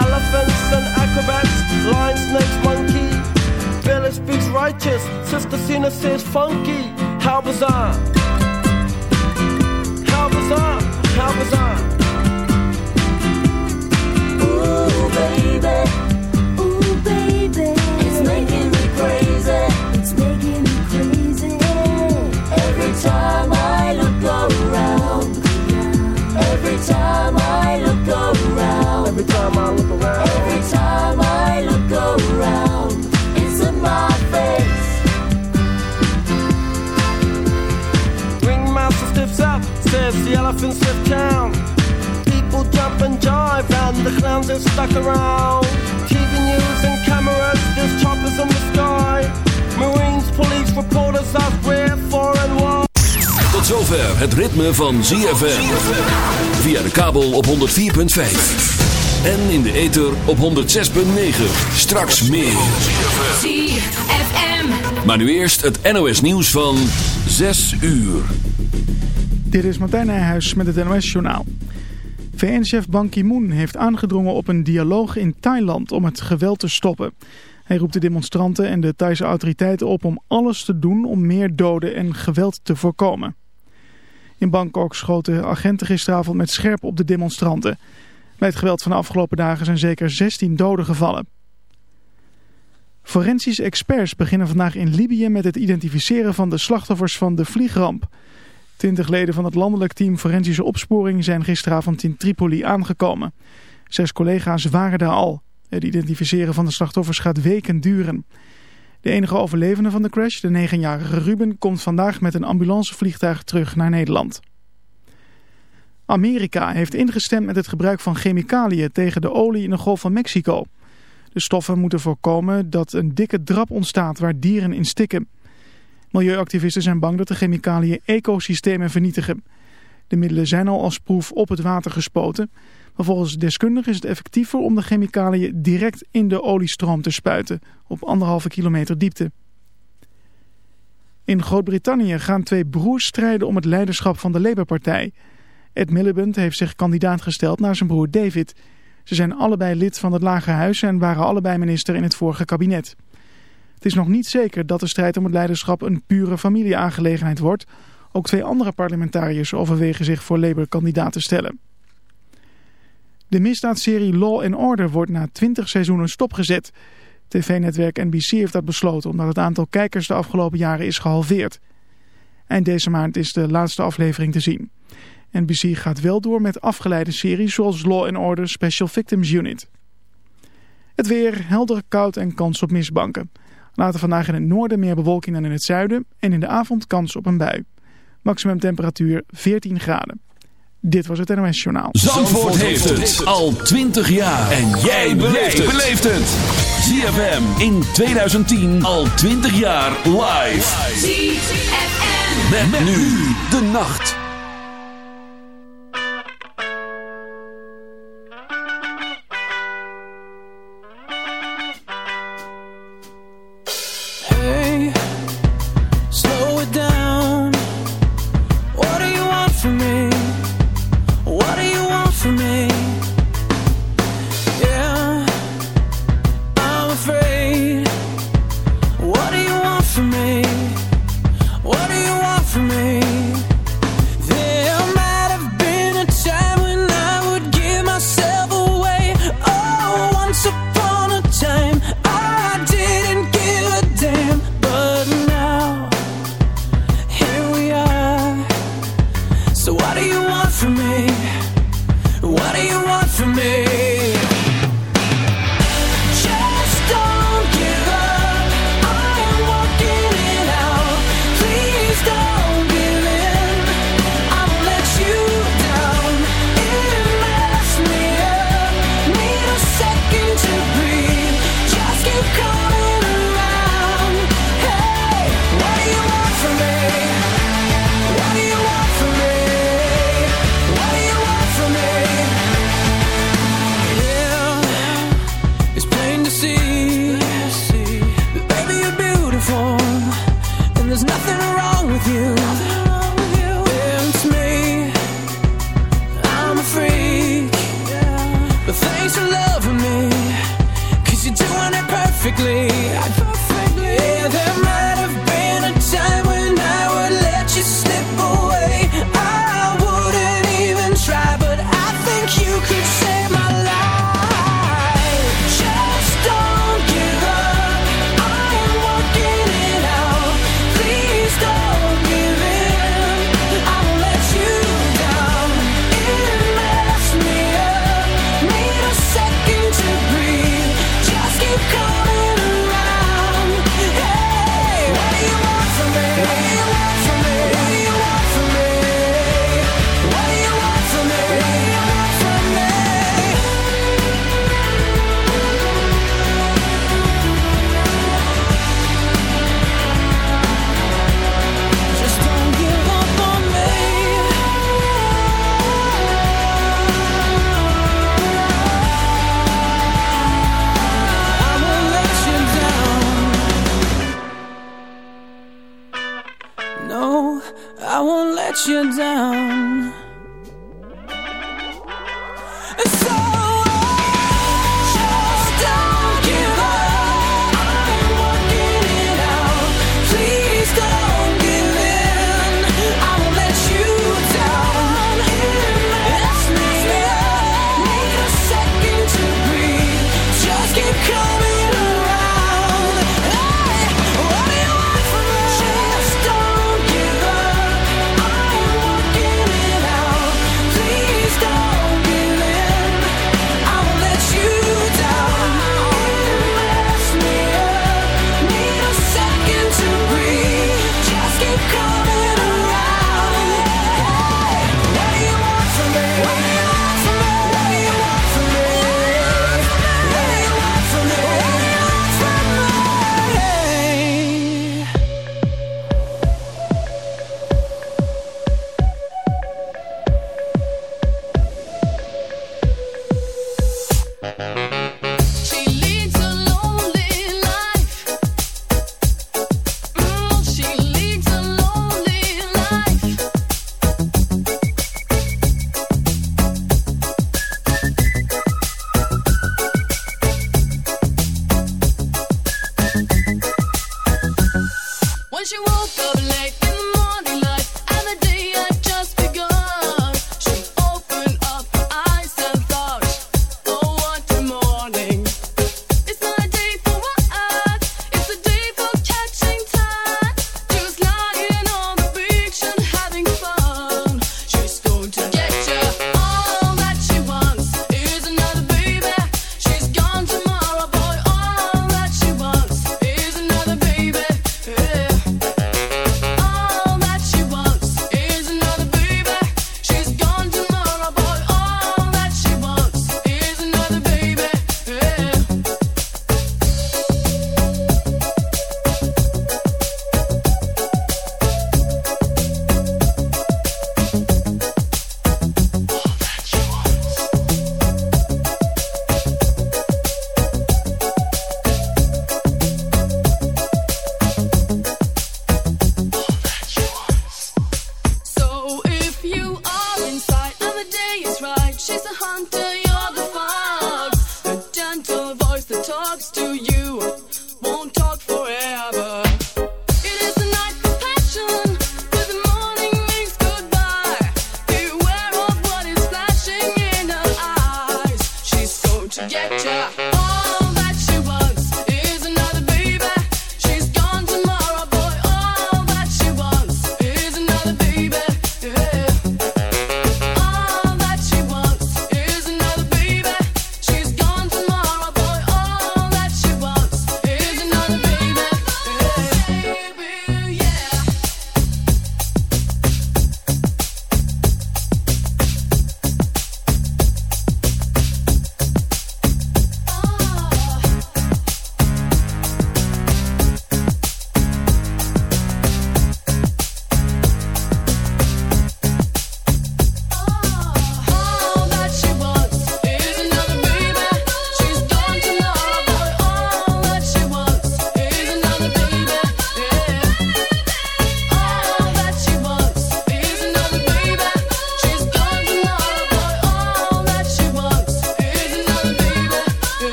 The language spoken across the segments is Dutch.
Elephants and acrobats, lions, snakes, monkey. Village speaks righteous, Sister Cena says funky. How bizarre! How bizarre! How bizarre! Town. People jump and jive, and the clowns are stuck around. TV news and cameras, there's choppers in the sky. Marines, police, reporters ask where, for and why. Tot zover het ritme van ZFM. Via de kabel op 104.5. En in de ether op 106.9. Straks meer. ZFM. Maar nu eerst het NOS nieuws van 6 uur. Dit is Martijn Nijhuis met het NOS-journaal. VN-chef Ban Ki-moon heeft aangedrongen op een dialoog in Thailand om het geweld te stoppen. Hij roept de demonstranten en de Thaise autoriteiten op om alles te doen om meer doden en geweld te voorkomen. In Bangkok schoten agenten gisteravond met scherp op de demonstranten. Bij het geweld van de afgelopen dagen zijn zeker 16 doden gevallen. Forensische experts beginnen vandaag in Libië met het identificeren van de slachtoffers van de vliegramp. Twintig leden van het landelijk team Forensische Opsporing zijn gisteravond in Tripoli aangekomen. Zes collega's waren daar al. Het identificeren van de slachtoffers gaat weken duren. De enige overlevende van de crash, de negenjarige Ruben, komt vandaag met een ambulancevliegtuig terug naar Nederland. Amerika heeft ingestemd met het gebruik van chemicaliën tegen de olie in de Golf van Mexico. De stoffen moeten voorkomen dat een dikke drap ontstaat waar dieren in stikken. Milieuactivisten zijn bang dat de chemicaliën ecosystemen vernietigen. De middelen zijn al als proef op het water gespoten. Maar volgens deskundigen is het effectiever om de chemicaliën direct in de oliestroom te spuiten. Op anderhalve kilometer diepte. In Groot-Brittannië gaan twee broers strijden om het leiderschap van de Labour-partij. Ed Miliband heeft zich kandidaat gesteld naar zijn broer David. Ze zijn allebei lid van het Lagerhuis en waren allebei minister in het vorige kabinet. Het is nog niet zeker dat de strijd om het leiderschap een pure familieaangelegenheid wordt. Ook twee andere parlementariërs overwegen zich voor Labour kandidaat te stellen. De misdaadserie Law Order wordt na 20 seizoenen stopgezet. TV-netwerk NBC heeft dat besloten omdat het aantal kijkers de afgelopen jaren is gehalveerd. Eind deze maand is de laatste aflevering te zien. NBC gaat wel door met afgeleide series zoals Law Order Special Victims Unit. Het weer, helder, koud en kans op mistbanken. Later vandaag in het noorden meer bewolking dan in het zuiden en in de avond kans op een bui. Maximum temperatuur 14 graden. Dit was het NOS Journaal. Zandvoort heeft het al 20 jaar. En jij beleeft het. ZFM in 2010 al 20 jaar live. ZFM. Met, nu de nacht.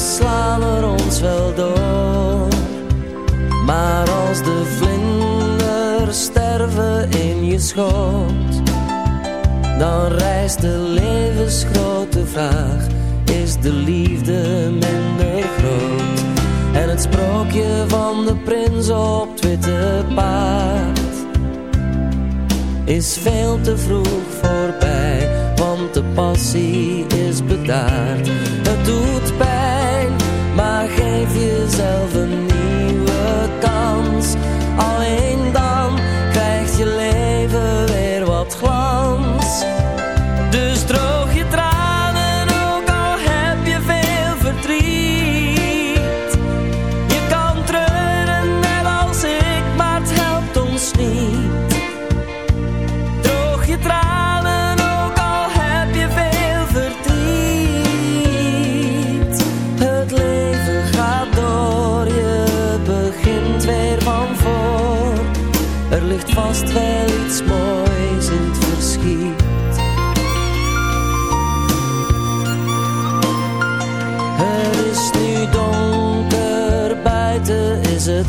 Slaan er ons wel door. Maar als de vlinders sterven in je schoot, dan rijst de levensgrote vraag: is de liefde minder groot? En het sprookje van de prins op het witte paard is veel te vroeg voorbij, want de passie is bedaard. Het doet jezelf een nieuwe kans.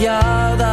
jou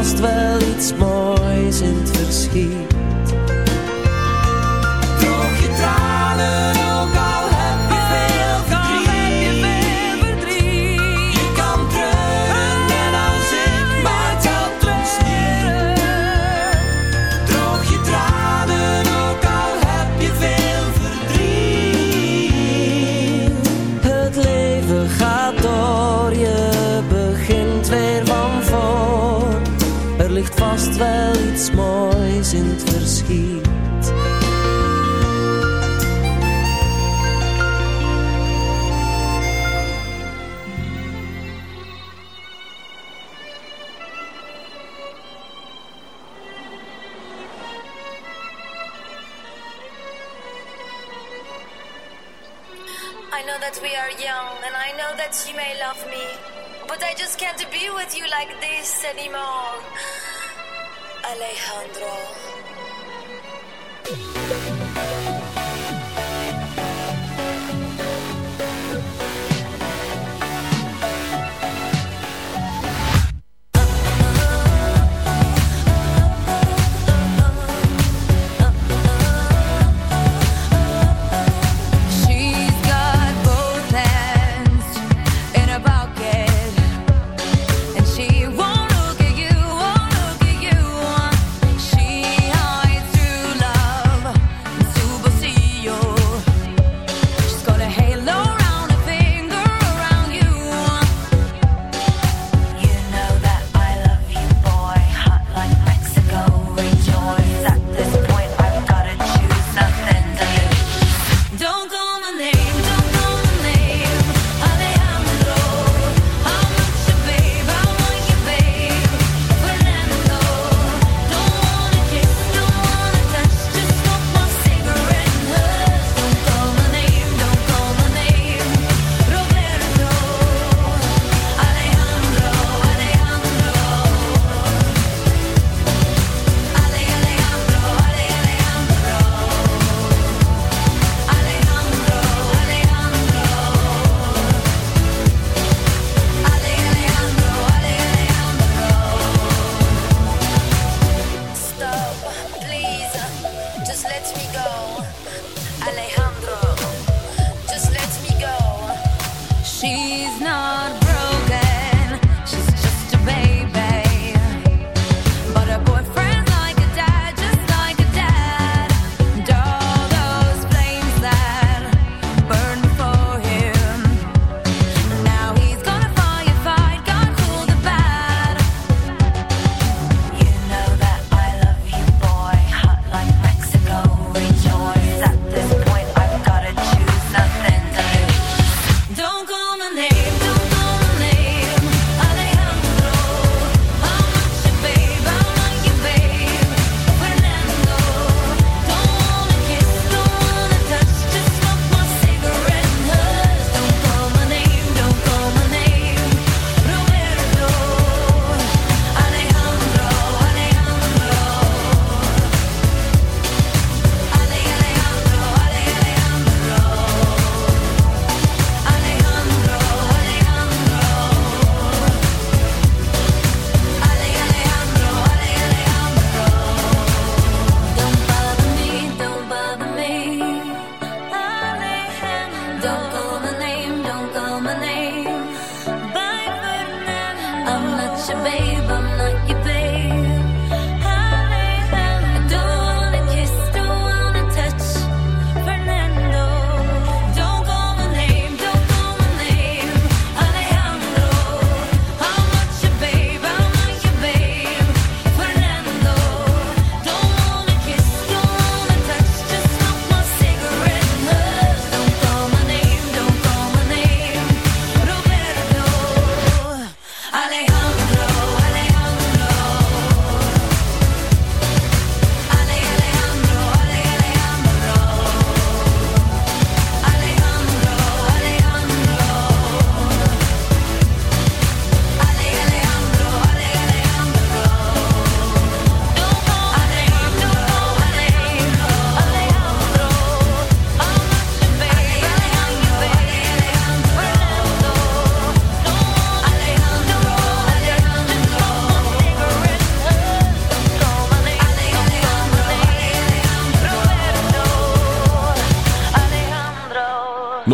Er just can't be with you like this anymore. Alejandro.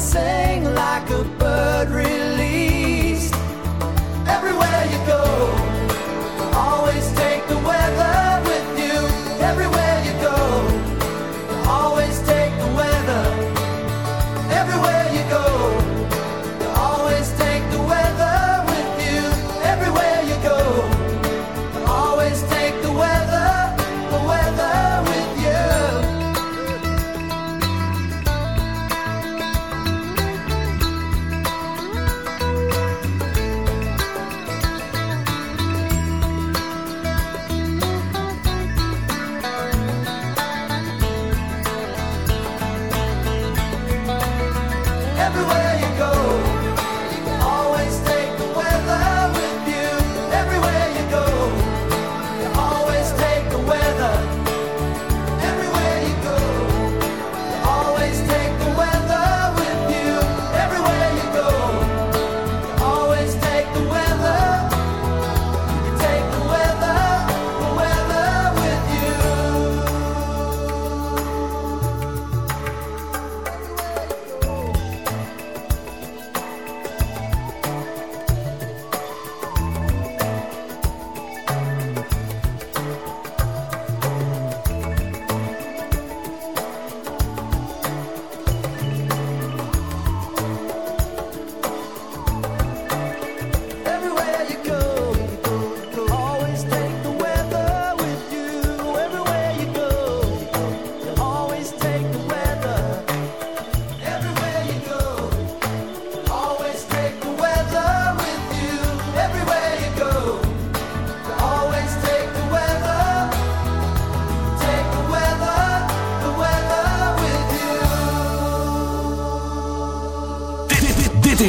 say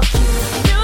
Fuck you.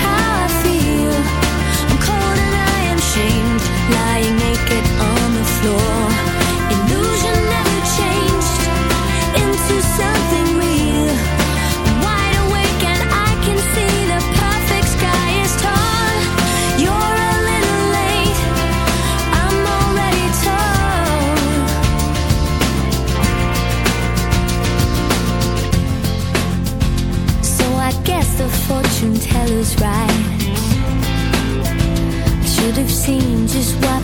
how seen just what